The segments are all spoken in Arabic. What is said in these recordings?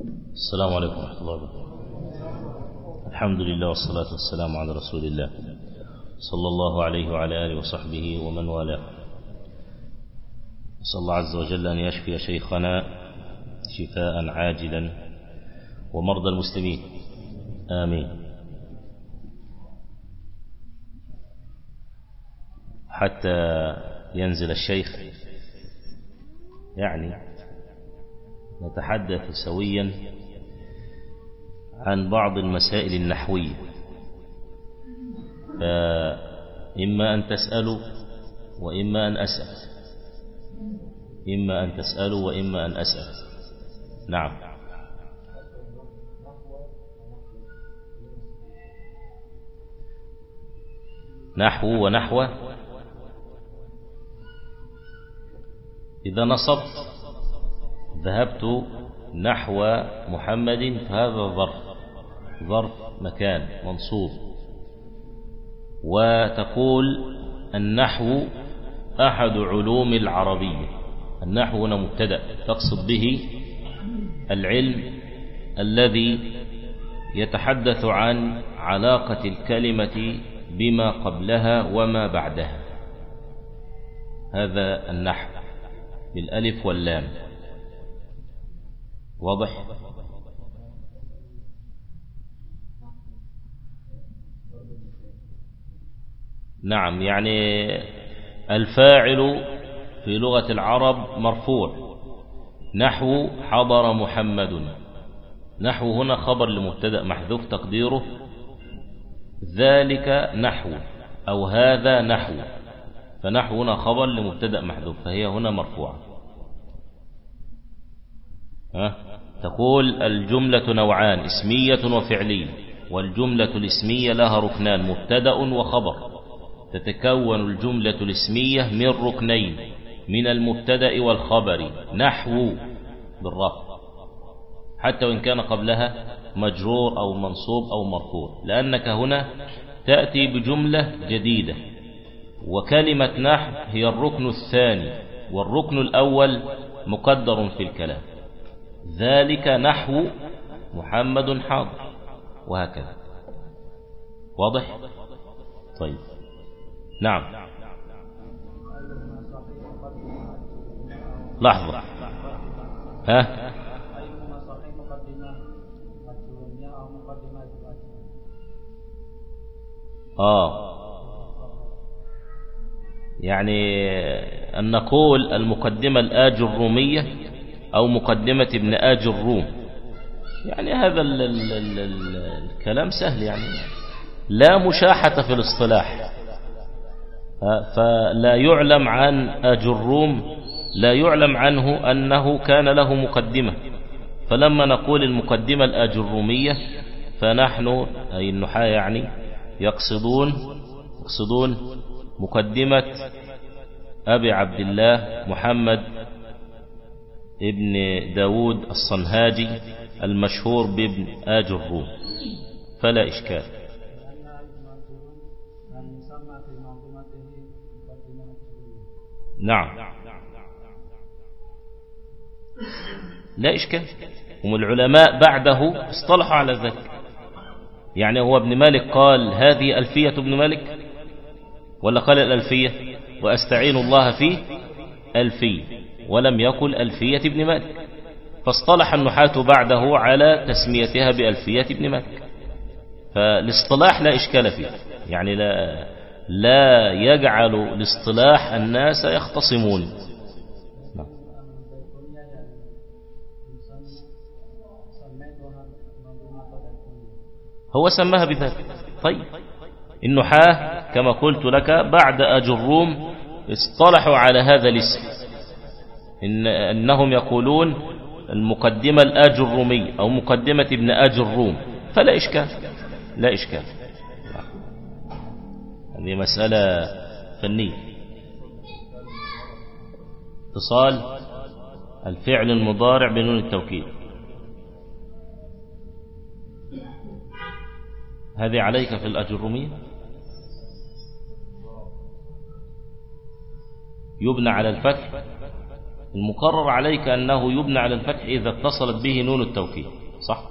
السلام عليكم ورحمة الله وبركاته. الحمد لله والصلاة والسلام على رسول الله صلى الله عليه وعلى آله وصحبه ومن والاه. نسأل الله عز وجل أن يشفي شيخنا شفاء عاجلا ومرضى المسلمين. آمين. حتى ينزل الشيخ يعني نتحدث سويا عن بعض المسائل النحوية. فإما أن تسألوا وإما أن أسأل. إما أن تسألوا وإما أن أسأل. نعم. نحو ونحو. إذا نصبت ذهبت نحو محمد فهذا ظرف ظرف مكان منصوب. وتقول النحو أحد علوم العربية. النحو هنا مبتدأ تقصد به العلم الذي يتحدث عن علاقة الكلمة بما قبلها وما بعدها. هذا النحو بالألف واللام. واضح؟ نعم يعني الفاعل في لغة العرب مرفوع. نحو حضر محمد. نحو هنا خبر لمبتدا محذوف تقديره. ذلك نحو أو هذا نحو. فنحو هنا خبر لمبتدا محذوف فهي هنا مرفوعة. ها تقول الجملة نوعان اسمية وفعلية والجملة الاسمية لها ركنان مبتدأ وخبر. تتكون الجملة الاسمية من ركنين من المبتدأ والخبر نحو بالرفع. حتى وإن كان قبلها مجرور أو منصوب أو مرفوع لأنك هنا تأتي بجملة جديدة. وكلمة نحو هي الركن الثاني والركن الأول مقدر في الكلام. ذلك نحو محمد حاضر. وهكذا. واضح؟ طيب. نعم. لحظة. ها؟ آه. يعني أن نقول المقدمة الآج الرومية أو مقدمة ابن آج الروم. يعني هذا ال ال ال ال الكلام سهل يعني. لا مشاحة في الاصطلاح. فلا يعلم عن آج الروم لا يعلم عنه أنه كان له مقدمة. فلما نقول المقدمة الآج الرومية فنحن أي النحاة يعني يقصدون يقصدون مقدمة أبي عبد الله محمد ابن داود الصنهاجي المشهور بابن آج الروم. فلا إشكال. نعم. لا إشكال. هم العلماء بعده اصطلحوا على ذلك. يعني هو ابن مالك قال هذه ألفية ابن مالك؟ ولا قال الألفية؟ وأستعين الله في ألفية. ولم يقل ألفية ابن مالك. فاصطلح النحاة بعده على تسميتها بألفية ابن مالك. فالاصطلاح لا إشكال فيه. يعني لا, لا يجعل الاصطلاح الناس يختصمون. هو سماها بذلك. طيب. النحاة كما قلت لك بعد أجروم اصطلحوا على هذا الاسم. إن أنهم يقولون المقدمة الآج الرومي أو مقدمة ابن آج الروم فلا إشكال لا إشكال. هذه مسألة فنية. اتصال الفعل المضارع بنون التوكيد. هذه عليك في الأجرومية. يبنى على الفتح المقرر عليك أنه يبنى على الفتح إذا اتصلت به نون التوكيد صح؟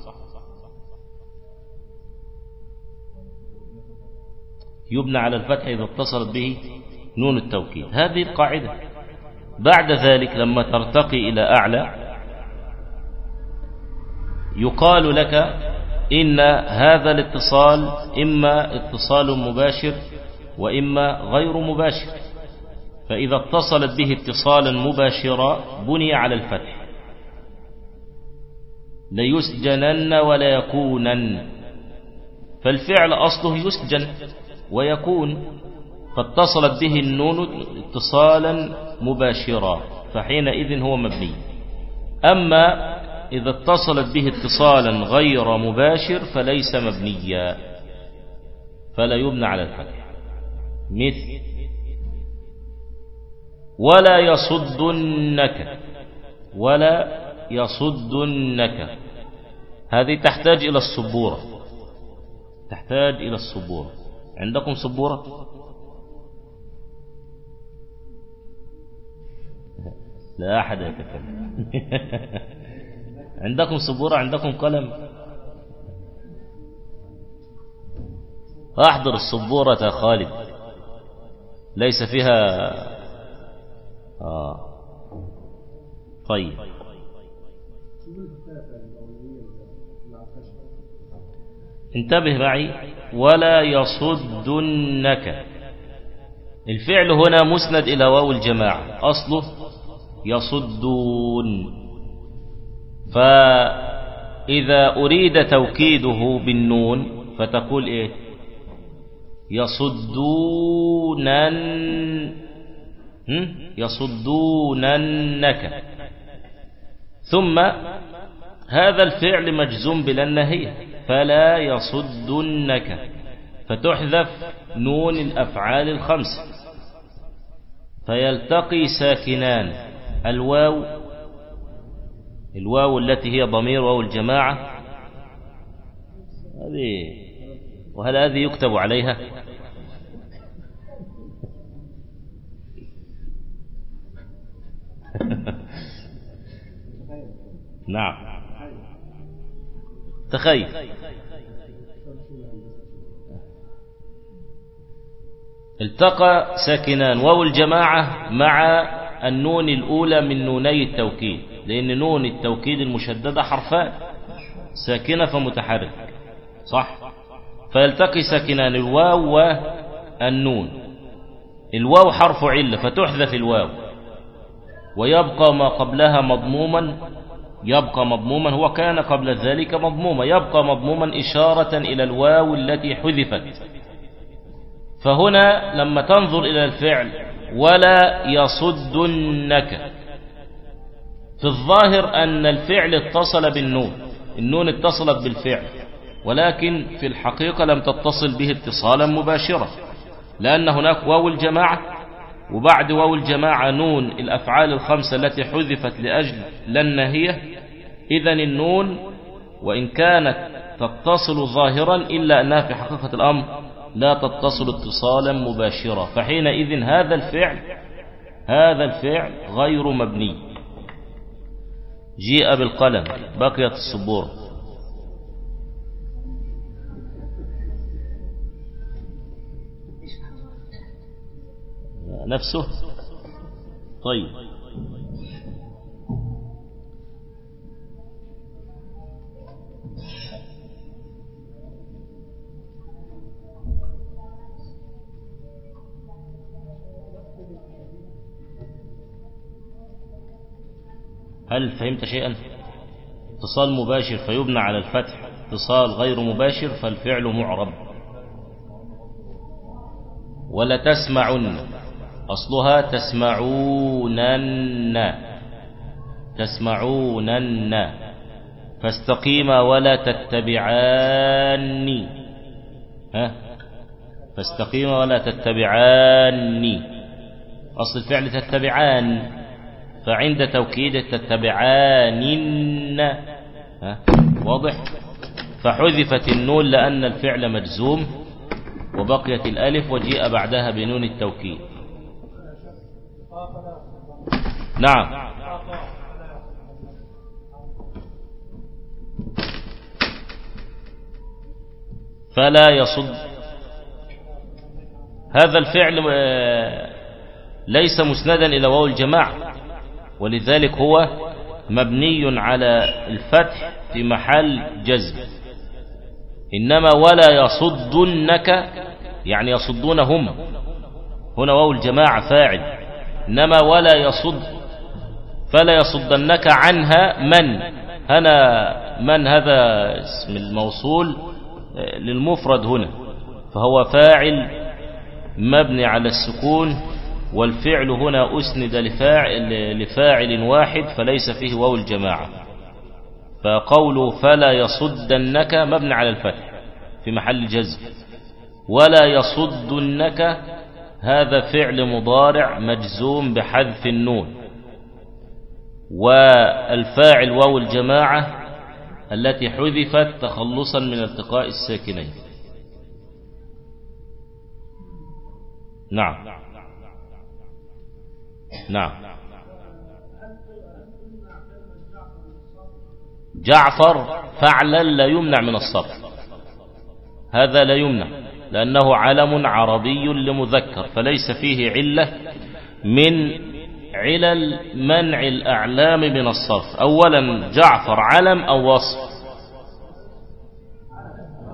يبنى على الفتح إذا اتصلت به نون التوكيد. هذه القاعدة. بعد ذلك لما ترتقي إلى أعلى يقال لك إن هذا الاتصال إما اتصال مباشر وإما غير مباشر. فإذا اتصلت به اتصالا مباشرا بني على الفتح. ليسجنن ولا يكونن. فالفعل أصله يسجن ويكون. فاتصلت به النون اتصالا مباشرا فحينئذ هو مبني. أما إذا اتصلت به اتصالا غير مباشر فليس مبنيا فلا يبنى على الفتح. مثل ولا يصدنك. ولا يصدنك. هذه تحتاج إلى الصبورة تحتاج إلى الصبورة عندكم صبورة لا أحد يتكلم. عندكم صبورة عندكم قلم؟ أحضر الصبورة يا خالد. ليس فيها آه. طيب. انتبه معي. ولا يصدنك. الفعل هنا مسند إلى واو الجماعة. أصله يصدون. فإذا أريد توكيده بالنون فتقول إيه؟ يصدونن. يصدوننك. ثم هذا الفعل مجزوم بلا النهية فلا يصدنك. فتحذف نون الأفعال الخمس. فيلتقي ساكنان. الواو الواو التي هي ضمير واو الجماعة. هذه وهل هذه يكتب عليها؟ نعم. تخيل. التقى ساكنان. واو الجماعة مع النون الأولى من نوني التوكيد لأن نون التوكيد المشددة حرفان. ساكنة فمتحرك. صح؟ فيلتقي ساكنان الواو والنون. الواو حرف علة فتحذف الواو. ويبقى ما قبلها مضموما يبقى مضموما هو كان قبل ذلك مضموما. يبقى مضموما إشارة إلى الواو التي حذفت. فهنا لما تنظر إلى الفعل ولا يصدنك. في الظاهر أن الفعل اتصل بالنون النون اتصلت بالفعل ولكن في الحقيقة لم تتصل به اتصالا مباشرا لأن هناك واو الجماعة وبعد واو الجماعة نون الأفعال الخمسة التي حذفت لأجل لن هي إذا النون وإن كانت تتصل ظاهرا إلا أنها في حقيقة الأمر لا تتصل اتصالا مباشرا فحينئذ هذا الفعل هذا الفعل غير مبني. جيء بالقلم بقيت الصبور نفسه؟ طيب. هل فهمت شيئا؟ اتصال مباشر فيبنى على الفتح. اتصال غير مباشر فالفعل معرب. ولا تسمعن. أصلها تسمعونن. تسمعونن. فاستقيما ولا تتبعاني ها؟ فاستقيما ولا تتبعاني أصل الفعل تتبعان. فعند توكيد تتبعانن واضح؟ فحذفت النون لأن الفعل مجزوم وبقيت الألف وجيء بعدها بنون التوكيد. نعم. فلا يصد. هذا الفعل آه، ليس مسندا إلى واو الجماعة. ولذلك هو مبني على الفتح في محل جزم. إنما ولا يصدنك يعني يصدونهم. هنا واو الجماعة فاعل. إنما ولا يصد فلا يصدنك عنها من؟ هنا من هذا اسم الموصول آه، للمفرد هنا. فهو فاعل مبني على السكون. والفعل هنا أسند لفاعل, لفاعل واحد فليس فيه واو الجماعة. فقوله فلا يصدنك مبني على الفتح في محل جزم ولا يصدنك هذا فعل مضارع مجزوم بحذف النون. والفاعل واو الجماعة التي حذفت تخلصا من التقاء الساكنين. نعم. نعم. جعفر فعلا لا يمنع من الصرف. هذا لا يمنع لأنه علم عربي لمذكر فليس فيه علة من علل منع الأعلام من الصرف. أولا جعفر علم أو وصف؟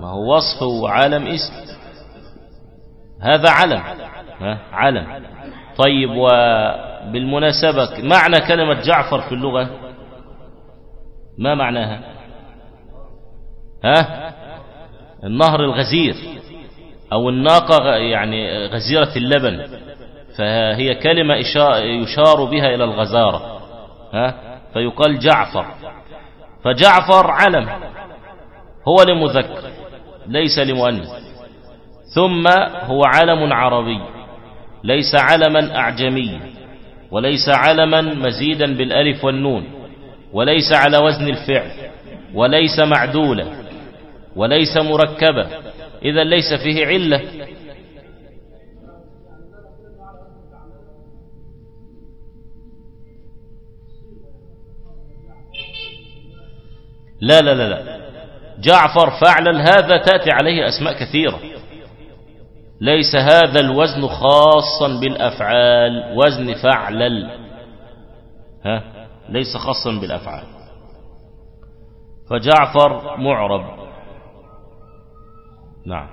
ما هو وصف وعالم اسم. هذا علم علم. طيب وبالمناسبة معنى كلمة جعفر في اللغة؟ ما معناها؟ ها؟ النهر الغزير أو الناقة يعني غزيرة اللبن فهي كلمة يشار بها إلى الغزارة ها؟ فيقال جعفر. فجعفر علم هو لمذكر ليس لمؤنث ثم هو علم عربي. ليس علما أعجمي وليس علما مزيدا بالألف والنون وليس على وزن الفعل وليس معدولا وليس مركبا إذا ليس فيه علة. لا لا لا لا. جعفر فعلا هذا تأتي عليه أسماء كثيرة. ليس هذا الوزن خاصا بالأفعال. وزن فعلل ها؟ ليس خاصا بالأفعال. فجعفر معرب. نعم.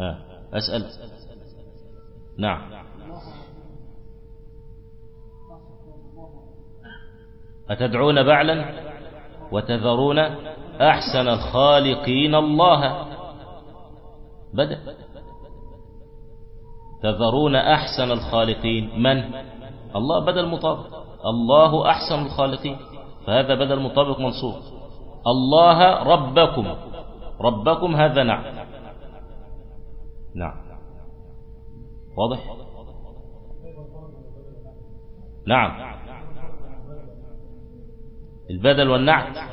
ها؟ أسأل. نعم. أتدعون بعلا؟ وتذرون أحسن الخالقين الله. بدأ. تذرون أحسن الخالقين من؟ الله بدل مطابق الله أحسن الخالقين. فهذا بدل مطابق منصوب. الله ربكم. ربكم هذا نعم. نعم. واضح؟ نعم. البدل والنعت.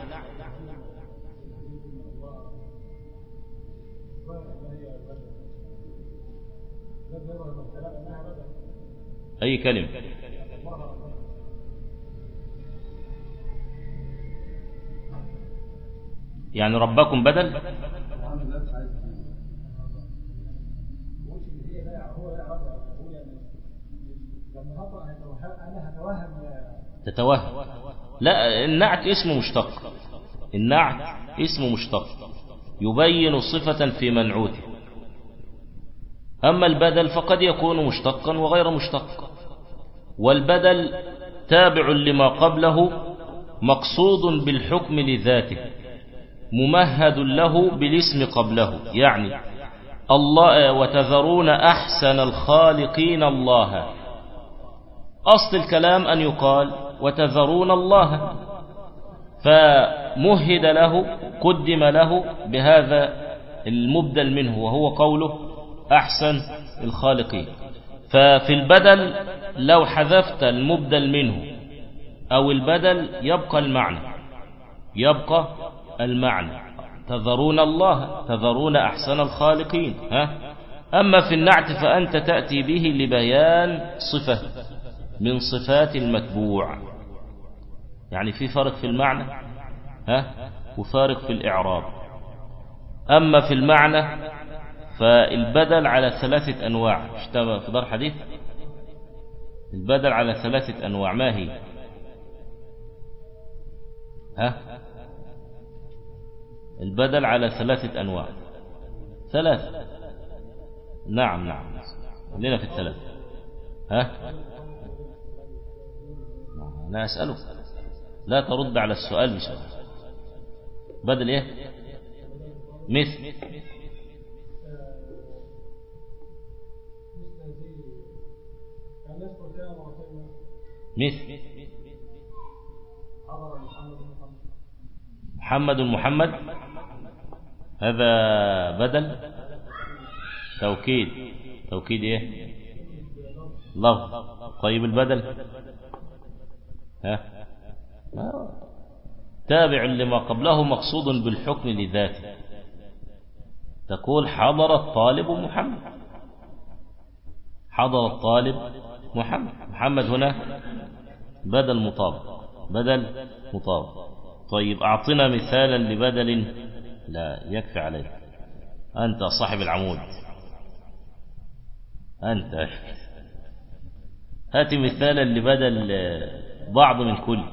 أي كلمة؟ يعني ربكم بدل؟ تتوهم. لا النعت اسم مشتق. النعت اسم مشتق. يبين صفة في منعوته. أما البدل فقد يكون مشتقا وغير مشتق. والبدل تابع لما قبله مقصود بالحكم لذاته ممهد له بالاسم قبله. يعني الله وتذرون أحسن الخالقين الله. أصل الكلام أن يقال وتذرون الله. فمهد له قدم له بهذا المبدل منه وهو قوله أحسن الخالقين ففي البدل لو حذفت المبدل منه أو البدل يبقى المعنى. يبقى المعنى. تذرون الله تذرون أحسن الخالقين. ها؟ أما في النعت فأنت تأتي به لبيان صفة من صفات المتبوع. يعني في فرق في المعنى ها؟ وفارق في الإعراب. أما في المعنى فالبدل على ثلاثة أنواع. في دار حديث. البدل على ثلاثة أنواع. ما هي؟ ها؟ البدل على ثلاثة أنواع. ثلاثة نعم نعم. خلينا في الثلاثة ها؟ أنا أسألك. لا ترد على السؤال بسؤال. بدل إيه؟ مثل. مثل محمد محمد. هذا بدل. توكيد. توكيد إيه؟ لفظ. طيب البدل. ها؟ تابع لما قبله مقصود بالحكم لذاته. تقول حضر الطالب محمد. حضر الطالب محمد. محمد هنا بدل مطابق بدل مطابق طيب أعطنا مثالا لبدل لا يكفي عليك. أنت صاحب العمود. أنت. هات مثالا لبدل بعض من كل.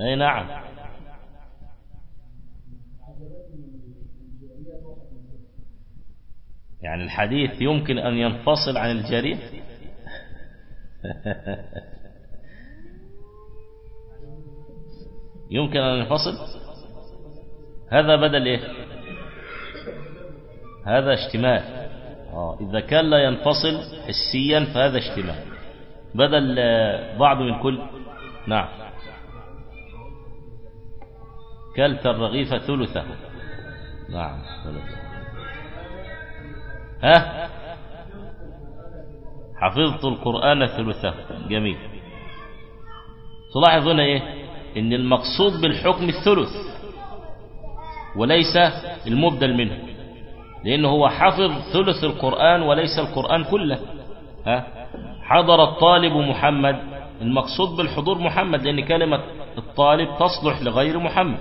أي نعم. يعني الحديث يمكن أن ينفصل عن الجريح. يمكن أن ينفصل. هذا بدل إيه؟ هذا اشتمال آه إذا كان لا ينفصل حسيا فهذا اشتمال بدل بعض من كل. نعم. كلت الرغيف ثلثه. نعم ثلثه. ها؟ حفظت القرآن ثلثه. جميل. تلاحظ هنا إيه؟ إن المقصود بالحكم الثلث وليس المبدل منه لأنه هو حفظ ثلث القرآن وليس القرآن كله. ها؟ حضر الطالب محمد المقصود بالحضور محمد لأن كلمة الطالب تصلح لغير محمد.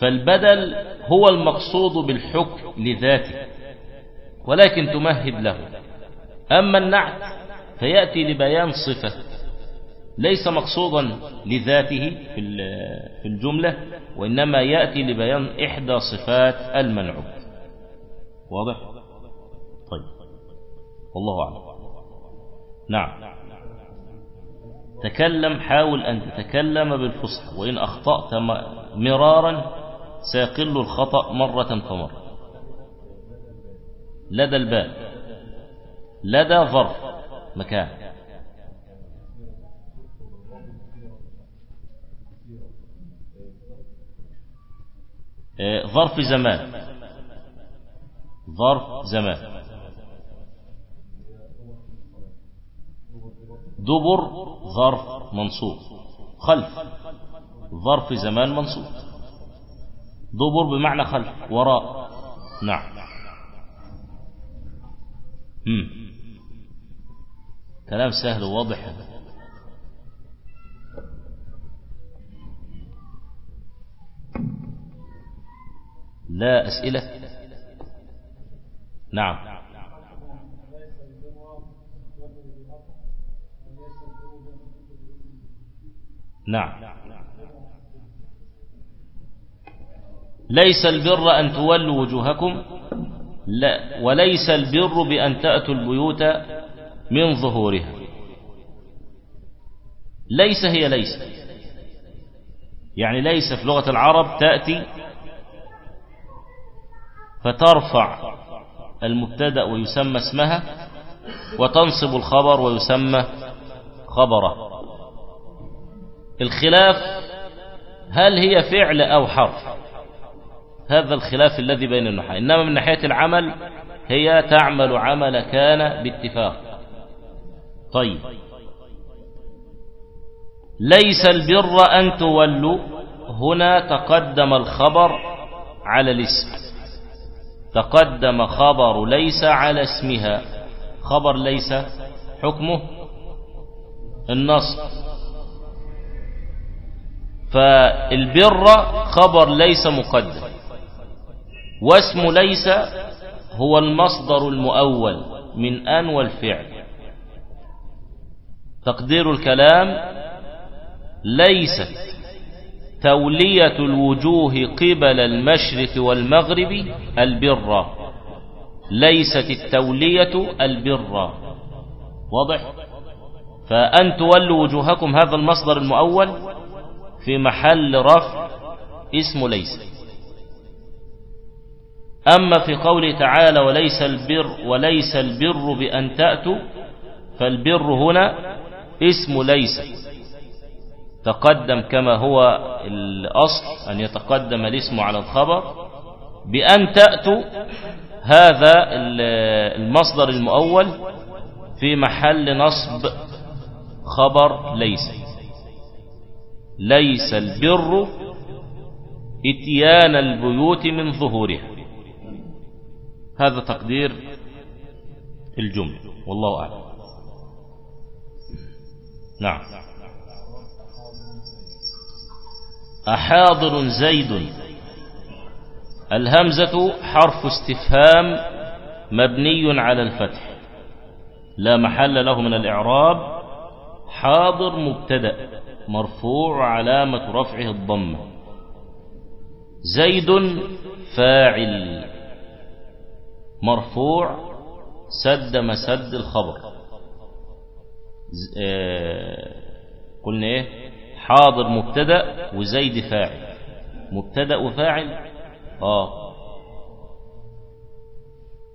فالبدل هو المقصود بالحكم لذاته. ولكن تمهد له. أما النعت فيأتي لبيان صفة ليس مقصودا لذاته في الجملة وإنما يأتي لبيان إحدى صفات المنعوت. واضح؟ طيب. والله أعلم. نعم. تكلم حاول أن تتكلم بالفصحى وإن أخطأت مرارا سيقل الخطأ مرة فمرة لدى الباب لدى ظرف مكان. ظرف زمان. ظرف زمان. دبر ظرف منصوب. خلف ظرف زمان منصوب. دبر بمعنى خلف وراء. نعم. مم. كلام سهل وواضح. لا أسئلة؟ نعم. نعم. ليس البر أن تولوا وجوهكم. لا وليس البر بأن تأتوا البيوت من ظهورها. ليس هي ليس. يعني ليس في لغة العرب تأتي فترفع المبتدأ ويسمى اسمها وتنصب الخبر ويسمى خبره. الخلاف هل هي فعل أو حرف؟ هذا الخلاف الذي بين النحاة. إنما من ناحية العمل هي تعمل عمل كان باتفاق. طيب. ليس البر أن تولوا. هنا تقدم الخبر على الاسم. تقدم خبر ليس على اسمها. خبر ليس حكمه النصب فالبر خبر ليس مقدم. واسم ليس هو المصدر المؤول من أن والفعل. تقدير الكلام ليست تولية الوجوه قبل المشرق والمغرب البر. ليست التولية البر. واضح؟ فأن تولوا وجوهكم هذا المصدر المؤول في محل رفع اسم ليس. أما في قوله تعالى وليس البر وليس البر بأن تأتوا فالبر هنا اسم ليس. تقدم كما هو الأصل أن يتقدم الاسم على الخبر بأن تأتوا هذا المصدر المؤول في محل نصب خبر ليس. ليس البر إتيان البيوت من ظهورها. هذا تقدير الجملة. والله أعلم. نعم. أحاضر زيد. الهمزة حرف استفهام مبني على الفتح. لا محل له من الإعراب. حاضر مبتدأ. مرفوع علامة رفعه الضمة. زيد فاعل. مرفوع سد مسد الخبر. آه قلنا إيه؟ حاضر مبتدأ وزيد فاعل. مبتدأ وفاعل؟ آه.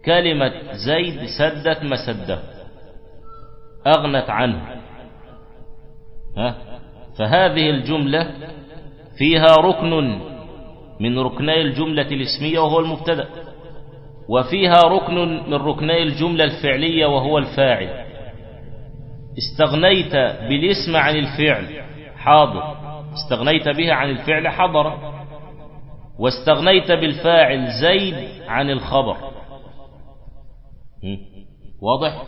كلمة زيد سدت مسدة. أغنت عنه. ها؟ فهذه الجملة فيها ركن من ركني الجملة الاسمية وهو المبتدأ. وفيها ركن من ركني الجملة الفعلية وهو الفاعل. استغنيت بالاسم عن الفعل حاضر. استغنيت به عن الفعل حضر. واستغنيت بالفاعل زيد عن الخبر. واضح؟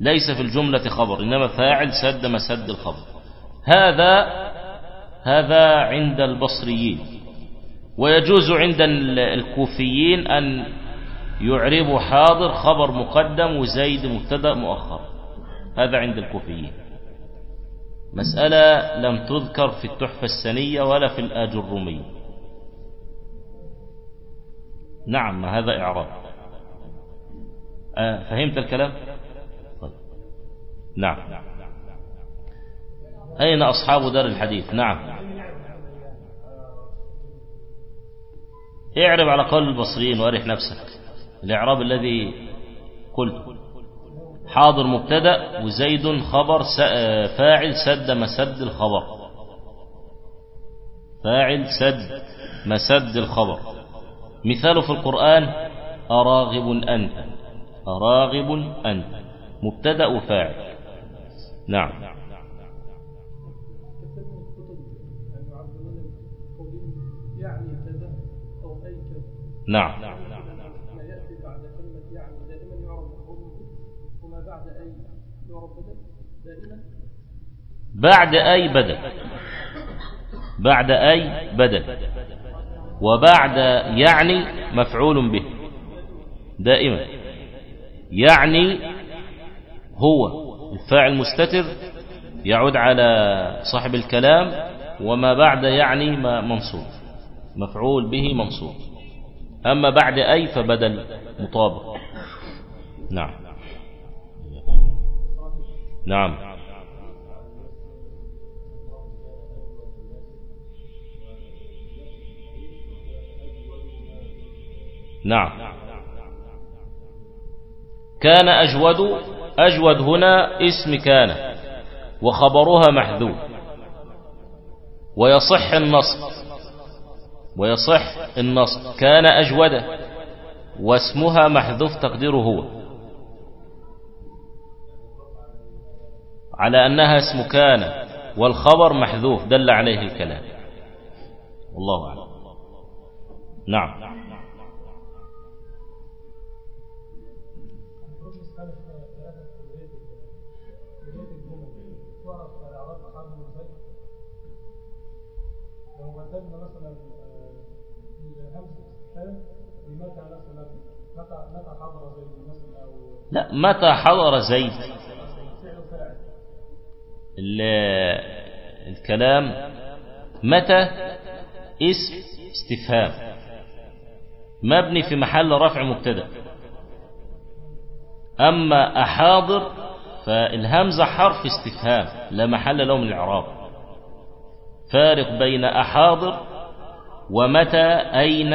ليس في الجملة خبر إنما فاعل سد مسد الخبر. هذا هذا عند البصريين. ويجوز عند الكوفيين أن يعربوا حاضر خبر مقدم وزيد مبتدأ مؤخر. هذا عند الكوفيين. مسألة لم تذكر في التحفة السنية ولا في الآج الرومي. نعم هذا إعراب. آه فهمت الكلام؟ طيب. نعم. أين أصحاب دار الحديث؟ نعم. اعرب على قول البصريين وارح نفسك. الإعراب الذي قلت حاضر مبتدأ وزيد خبر فاعل سد مسد الخبر. فاعل سد مسد الخبر. مثاله في القرآن أراغب أنت. أراغب أنت. مبتدأ وفاعل. نعم. نعم. بعد أي بدل بعد أي بدل وبعد يعني مفعول به. دائما. يعني هو. الفاعل مستتر يعود على صاحب الكلام. وما بعد يعني منصوب. مفعول به منصوب. أما بعد أي فبدل مطابق. نعم. نعم. نعم. كان أجود أجود هنا اسم كان وخبرها محذوف ويصح النصب. ويصح النصب كان أجود واسمها محذوف تقديره هو. على أنها اسم كان والخبر محذوف دل عليه الكلام. والله أعلم. نعم. مثلا متى متى حضر زيد مثلا أو لا متى حضر زيد؟ الكلام متى؟ اسم استفهام. مبني في محل رفع مبتدأ. أما أحاضر فالهمزة حرف استفهام لا محل له من الإعراب. فارق بين أحاضر ومتى أين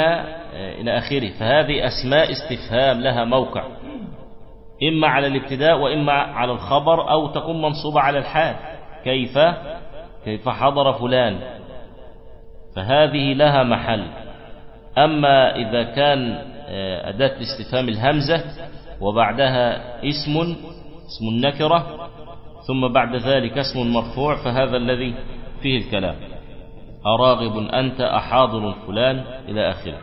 إلى آخره. فهذه أسماء استفهام لها موقع. إما على الابتداء وإما على الخبر أو تكون منصوبة على الحال. كيف؟ كيف حضر فلان؟ فهذه لها محل. أما إذا كان آه، أداة الاستفهام الهمزة وبعدها اسم اسم النكرة ثم بعد ذلك اسم مرفوع فهذا الذي فيه الكلام. أراغب أنت أحاضر فلان إلى آخره.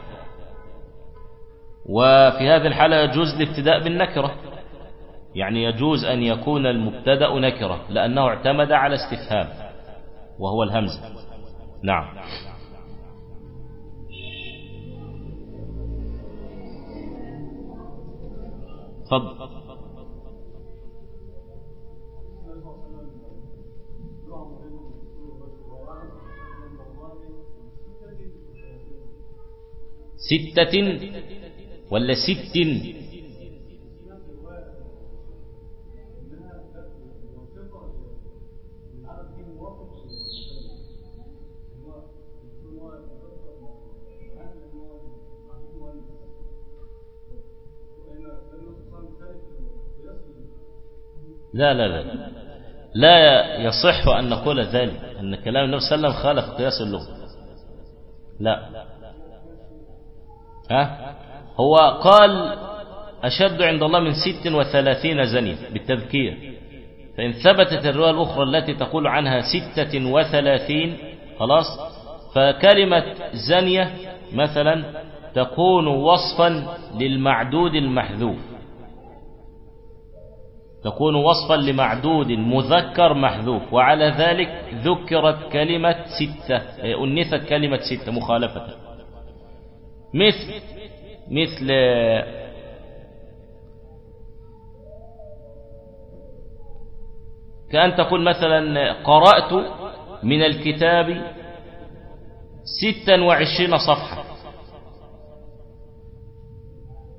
وفي هذه الحالة يجوز الابتداء بالنكرة. يعني يجوز أن يكون المبتدأ نكرة لأنه اعتمد على استفهام وهو الهمزة نعم. تفضل. ستة ولا ست. لا لا لا. لا يصح أن نقول ذلك أن كلام النبي صلى الله عليه وسلم خالف قياس اللغة. لا. ها؟ هو قال أشد عند الله من ست وثلاثين زنية بالتذكير. فإن ثبتت الرواية الأخرى التي تقول عنها ستة وثلاثين خلاص. فكلمة زنية مثلا تكون وصفا للمعدود المحذوف. تكون وصفا لمعدود مذكر محذوف. وعلى ذلك ذكرت كلمة ستة أنثت كلمة ستة مخالفة. مثل مثل كأن تقول مثلا قرأت من الكتاب ستا وعشرين صفحة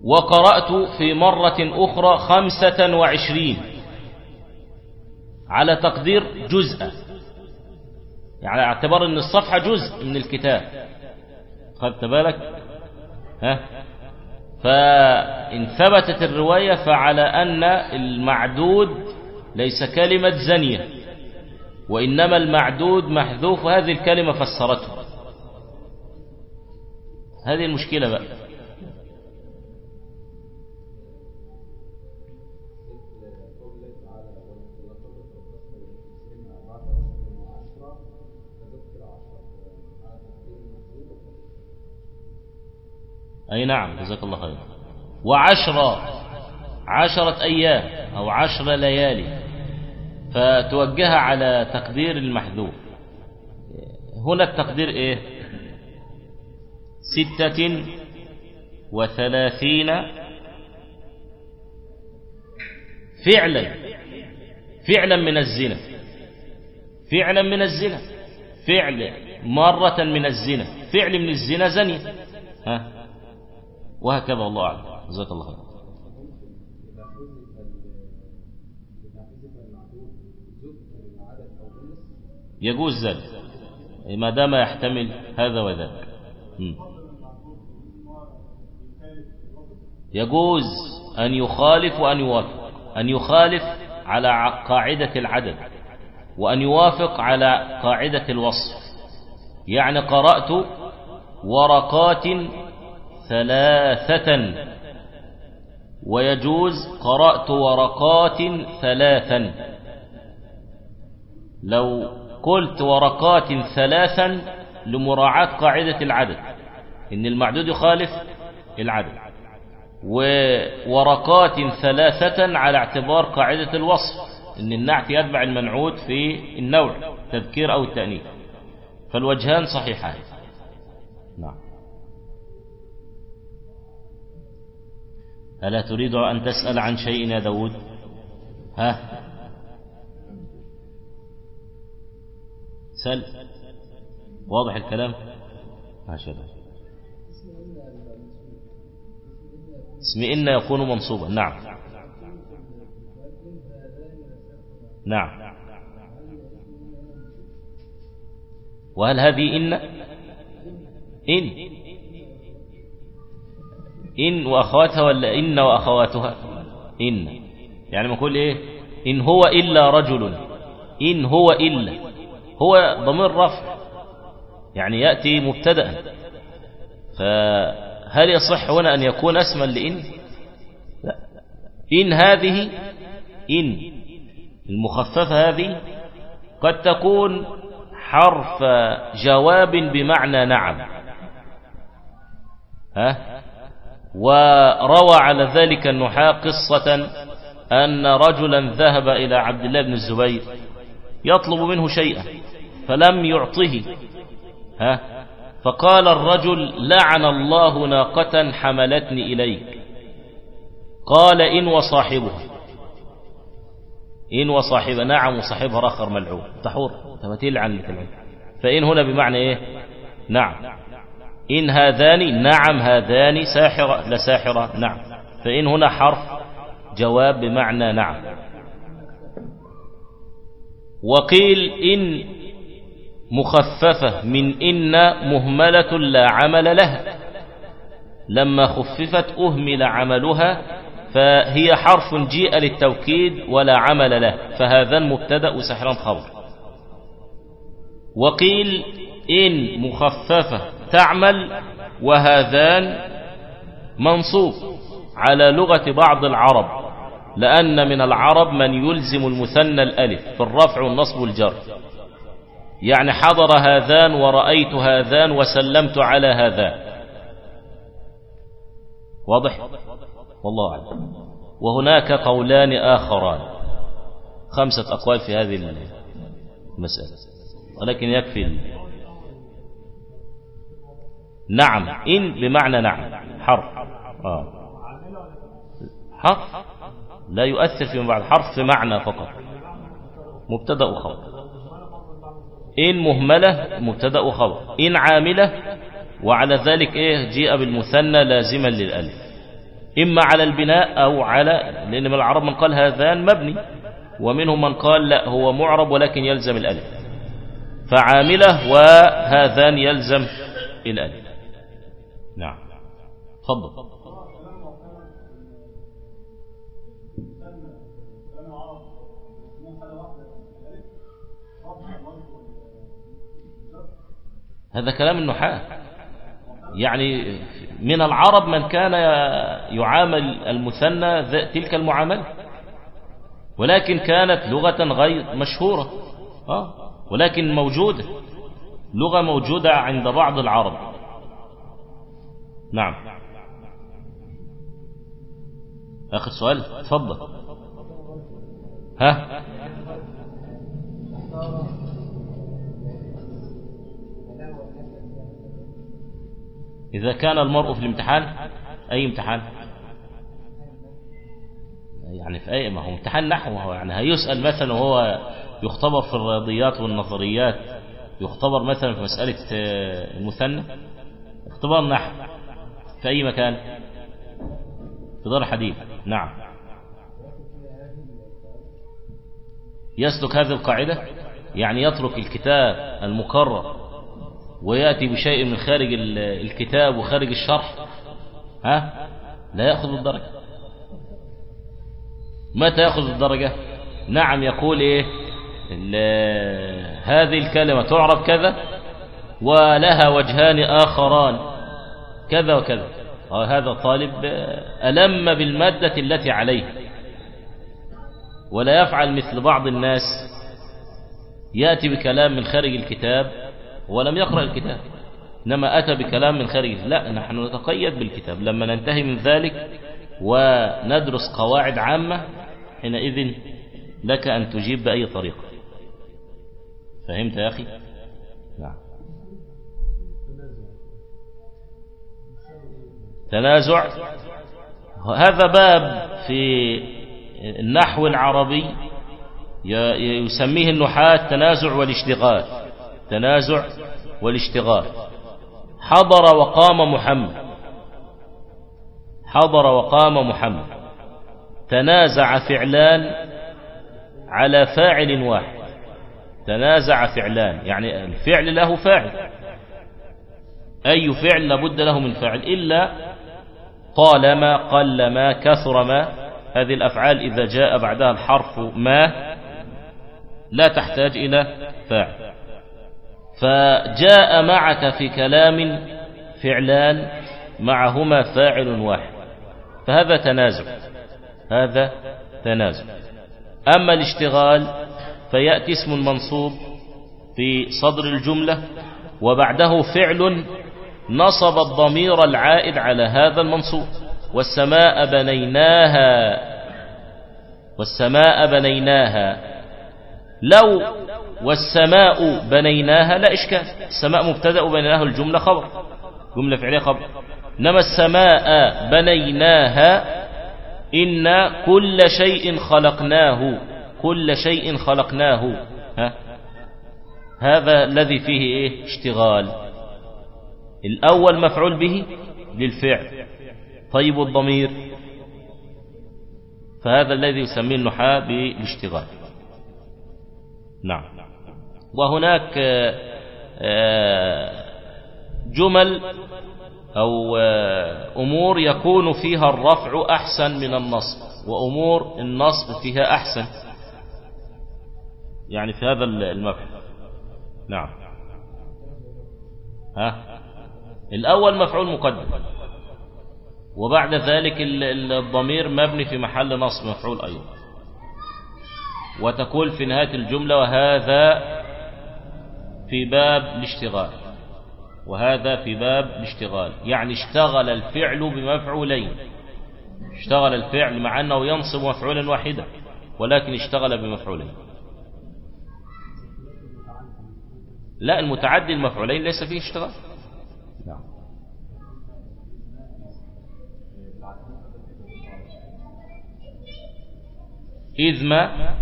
وقرأت في مرة أخرى خمسة وعشرين على تقدير جزء. يعني اعتبار أن الصفحة جزء من الكتاب. خدت بالك؟ ها؟ فإن ثبتت الرواية فعلى أن المعدود ليس كلمة زنية وإنما المعدود محذوف وهذه الكلمة فسرته. هذه المشكلة بقى. أي نعم جزاك الله خير وعشرة عشرة أيام أو عشر ليالي. فتوجهها على تقدير المحذوف. هنا التقدير إيه؟ ستة وثلاثين فعلا. فعلا من الزنا. فعلا من الزنا. فعل مرة من الزنا. فعل من الزنا زني. ها؟ وهكذا الله أعلم. جزاك الله خير يجوز ذلك. ما دام يحتمل هذا وذاك. يجوز أن يخالف وأن يوافق. أن يخالف على قاعدة العدد. وأن يوافق على قاعدة الوصف. يعني قرأت ورقات ثلاثة. ويجوز قرأت ورقات ثلاثا. لو قلت ورقات ثلاثا لمراعاة قاعدة العدد إن المعدود يخالف العدد. وورقات ثلاثة على اعتبار قاعدة الوصف إن النعت يتبع المنعوت في النوع تذكير أو التأنيث. فالوجهان صحيحان. ألا تريد أن تسأل عن شيء يا داود؟ ها؟ سل. واضح الكلام؟ ما شاء الله. اسم إن يكون منصوبا. نعم. نعم. وهل هذه إن؟ إن. إن وأخواتها ولا إن وأخواتها؟ إن. يعني ما نقول إيه؟ إن هو إلا رجل. إن هو إلا. هو ضمير رفع. يعني يأتي مبتدأ. فهل يصح هنا أن يكون اسما لإن؟ لا. إن هذه إن. المخففة هذه قد تكون حرف جواب بمعنى نعم. ها؟ وروى على ذلك النحاة قصة أن رجلا ذهب إلى عبد الله بن الزبير يطلب منه شيئا فلم يعطه. ها؟ فقال الرجل لعن الله ناقة حملتني إليك. قال إن وصاحبها. إن وصاحبها. نعم وصاحبها رخر ملعون. تحور. الكلام فإن هنا بمعنى إيه؟ نعم. إن هذان نعم هذان ساحرة لساحرة نعم. فإن هنا حرف جواب بمعنى نعم. وقيل إن مخففة من إن مهملة لا عمل لها لما خففت أهمل عملها فهي حرف جيء للتوكيد ولا عمل له. فهذا مبتدأ وسحرا خبر. وقيل إن مخففة تعمل وهذان منصوب على لغة بعض العرب لأن من العرب من يلزم المثنى الألف في الرفع والنصب والجر. يعني حضر هذان ورأيت هذان وسلمت على هذان. واضح؟ والله أعلم. وهناك قولان آخران. خمسة أقوال في هذه المسألة. ولكن يكفي نعم إن بمعنى نعم. حرف. آه. حرف؟ لا يؤثر فيما بعد. حرف في معنى فقط. مبتدأ وخبر إن مهملة مبتدأ وخبر إن عاملة وعلى ذلك إيه؟ جيء بالمثنى لازما للألف. إما على البناء أو على لأن من العرب من قال هذان مبني. ومنهم من قال لا هو معرب ولكن يلزم الألف. فعاملة وهذان يلزم الألف. نعم. تفضل. هذا كلام النحاة. يعني من العرب من كان يعامل المثنى تلك المعاملة. ولكن كانت لغة غير مشهورة. آه. ولكن موجودة. لغة موجودة عند بعض العرب. نعم. آخر سؤال تفضل ها؟ إذا كان المرء في الامتحان أي امتحان؟ يعني في أي ما هو امتحان نحو هو يعني هيسأل مثلا وهو يختبر في الرياضيات والنظريات يختبر مثلا في مسألة المثنى اختبار نحو. في أي مكان؟ في دار حديث نعم. يسلك هذه القاعدة؟ يعني يترك الكتاب المكرر ويأتي بشيء من خارج الكتاب وخارج الشرح؟ ها؟ لا يأخذ الدرجة. متى يأخذ الدرجة؟ نعم يقول إيه؟ هذه الكلمة تعرف كذا؟ ولها وجهان آخران. كذا وكذا. هذا طالب ألم بالمادة التي عليه. ولا يفعل مثل بعض الناس. يأتي بكلام من خارج الكتاب ولم يقرأ الكتاب. إنما أتى بكلام من خارج لا نحن نتقيد بالكتاب. لما ننتهي من ذلك وندرس قواعد عامة حينئذ لك أن تجيب بأي طريقة. فهمت يا أخي؟ تنازع. هذا باب في النحو العربي يسميه النحاة تنازع والاشتغال. تنازع والاشتغال. حضر وقام محمد. حضر وقام محمد. تنازع فعلان على فاعل واحد. تنازع فعلان. يعني الفعل له فاعل. أي فعل لابد له من فاعل. إلا طالما قلما كثرما هذه الأفعال إذا جاء بعدها الحرف ما لا تحتاج إلى فاعل. فجاء معك في كلام فعلان معهما فاعل واحد. فهذا تنازع. هذا تنازع. أما الاشتغال فيأتي اسم منصوب في صدر الجملة وبعده فعل نصب الضمير العائد على هذا المنصوب. والسماء بنيناها. والسماء بنيناها. لو والسماء بنيناها لا إشكال. السماء مبتدأ وبنيناها الجملة خبر. جملة فعلية خبر. إنما السماء بنيناها. إن كل شيء خلقناه. كل شيء خلقناه. ها؟ هذا الذي فيه إيه؟ اشتغال. الأول مفعول به للفعل. طيب الضمير؟ فهذا الذي يسميه النحاة بالاشتغال. نعم. وهناك جمل أو أمور يكون فيها الرفع أحسن من النصب وأمور النصب فيها أحسن. يعني في هذا المفعول نعم. ها؟ الأول مفعول مقدم. وبعد ذلك الضمير مبني في محل نصب مفعول أيضا. وتقول في نهاية الجملة وهذا في باب الاشتغال. وهذا في باب الاشتغال. يعني اشتغل الفعل بمفعولين. اشتغل الفعل مع أنه ينصب مفعولا واحدا ولكن اشتغل بمفعولين. لا المتعدي المفعولين ليس فيه اشتغال. إذ ما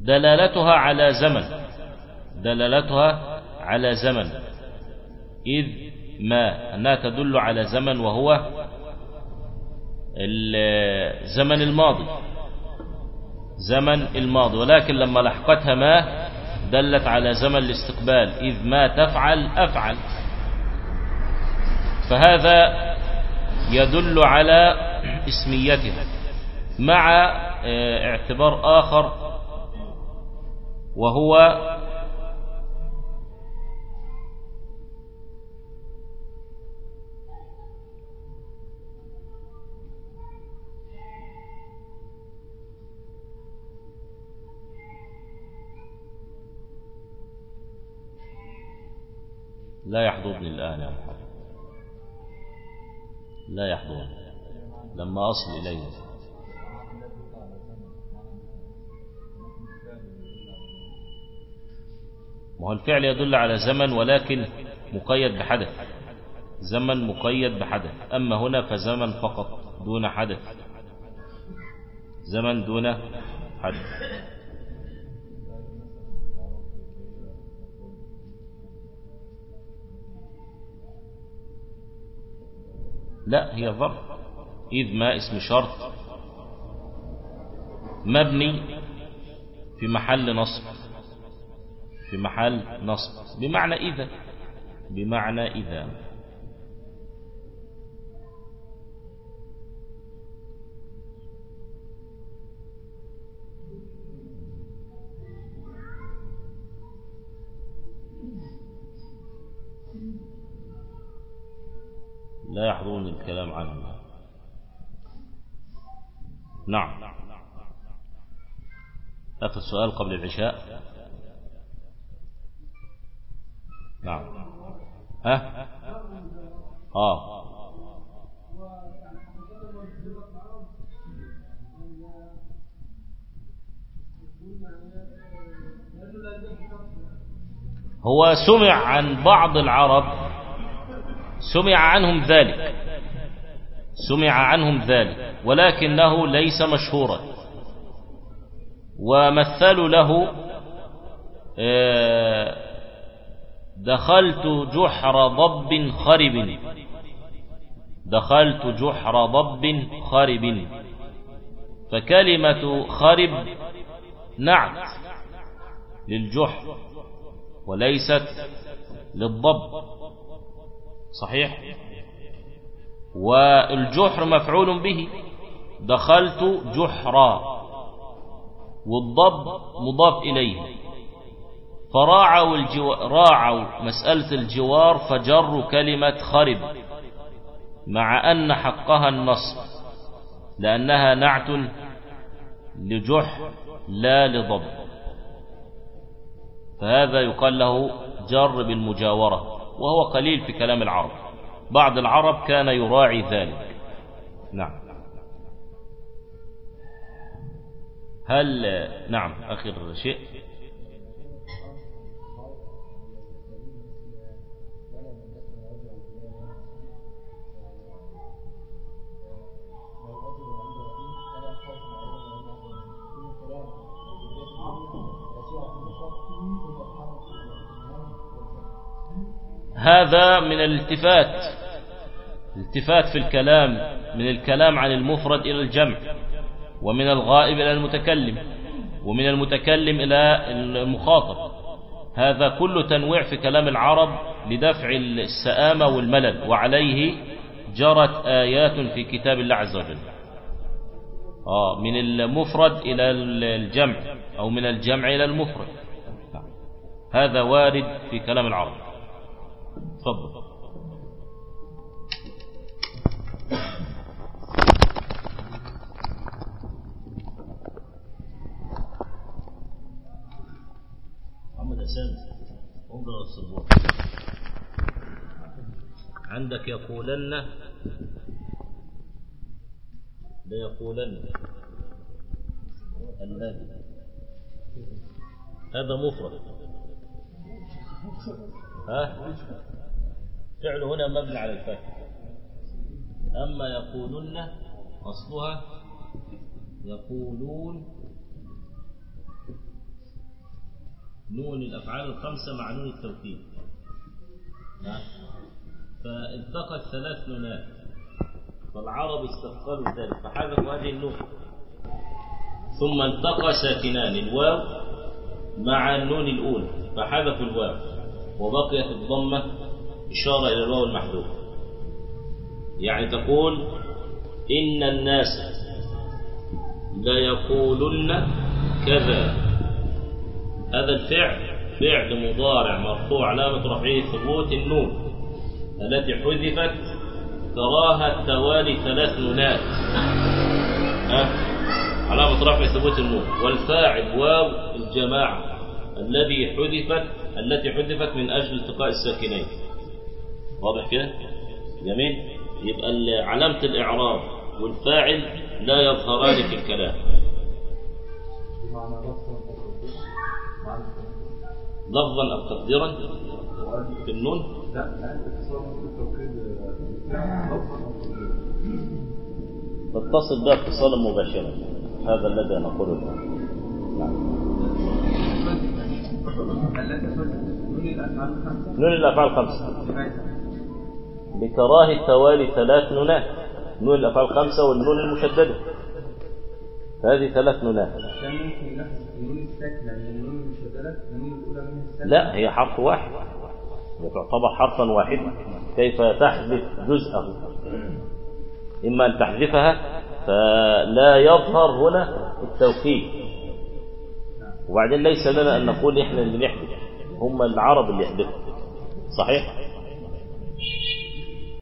دلالتها على زمن. دلالتها على زمن. إذ ما أنها تدل على زمن وهو الزمن الماضي. زمن الماضي. ولكن لما لحقتها ما دلت على زمن الاستقبال. إذ ما تفعل أفعل. فهذا يدل على اسميتها مع اعتبار آخر وهو لا يحضرني الآن يا محمد. لا يحضرني لما أصل إليه ما هو الفعل يدل على زمن ولكن مقيد بحدث. زمن مقيد بحدث. أما هنا فزمن فقط دون حدث. زمن دون حدث. لا هي ظرف إذ ما اسم شرط مبني في محل نصب في محل نصب. بمعنى إذا بمعنى إذا. يحضرني الكلام عنه نعم. آخر سؤال قبل العشاء. نعم. ها؟ آه. هو سمع عن بعض العرب سمع عنهم ذلك. سمع عنهم ذلك. ولكنه ليس مشهورا. ومثلوا له آه، دخلت جحر ضب خرب. دخلت جحر ضب خرب. فكلمة خرب نعت للجحر وليست للضب. صحيح؟ والجحر مفعول به. دخلت جحرا. والضب مضاف إليه. فراعوا, الجو... راعوا مسألة الجوار فجروا كلمة خرب. مع أن حقها النصب. لأنها نعت لجح لا لضب. فهذا يقال له جر بالمجاورة. وهو قليل في كلام العرب. بعض العرب كان يراعي ذلك. نعم. هل نعم آخر شيء هذا من الالتفات الالتفات في الكلام من الكلام عن المفرد إلى الجمع ومن الغائب إلى المتكلم ومن المتكلم إلى المخاطب. هذا كله تنويع في كلام العرب لدفع السآمة والملل وعليه جرت آيات في كتاب الله عز وجل. آه من المفرد إلى الجمع أو من الجمع إلى المفرد. هذا وارد في كلام العرب. تفضل. محمد حسين انظر الصبور عندك يقولن ليقولن الذي هذا مفرد. ها؟ فعل هنا مبني على الفتح أما يقولن أصلها يقولون نون الأفعال الخمسة مع نون التوكيد. فالتقت ثلاث نونات. فالعرب استثقلوا ذلك. فحذفوا هذه النون. ثم التقى ساكنان. الواو مع النون الأولى. فحذفوا الواو. وبقيت الضمة إشارة إلى الواو المحذوف. يعني تقول إن الناس ليقولن كذا. هذا الفعل فعل مضارع مرفوع علامة رفعه ثبوت النون التي حذفت تراها توالي ثلاث نونات. علامة رفع ثبوت النون. والفاعل واو الجماعة الذي حذفت التي حذفت من أجل التقاء الساكنين. واضح كده؟ جميل. يبقى علامة الإعراب والفاعل لا يظهران في الكلام. لفظا أو تقديرا؟ في النون؟ تتصل بها اتصالا مباشرا. هذا الذي نقوله الآن. نعم. نون الأفعال خمسة بكراهة توالي ثلاث نونات. نون الأفعال خمسة والنون المشددة. هذه ثلاث نونات. لا هي حرف واحد. تعتبر حرفا واحدا. كيف تحذف جزءه إما أن تحذفها فلا يظهر هنا التوكيد. وبعدين ليس لنا أن نقول إحنا اللي نحذف. هم العرب اللي يحذفوا. صحيح؟